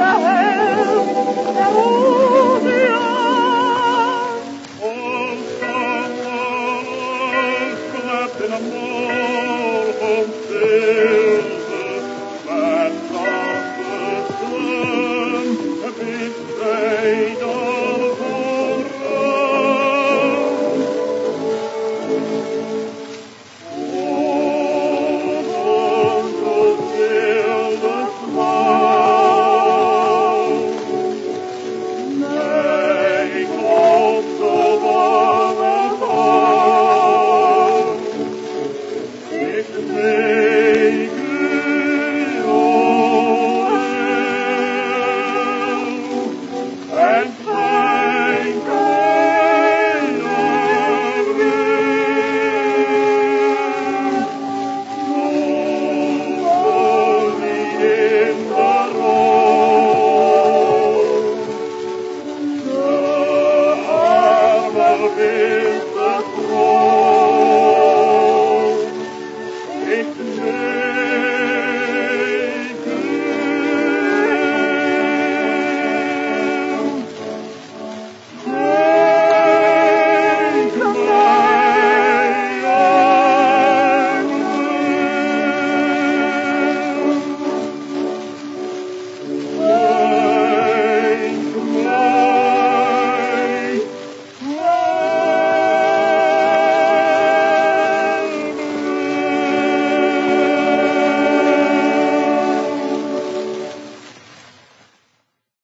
Ave Amen.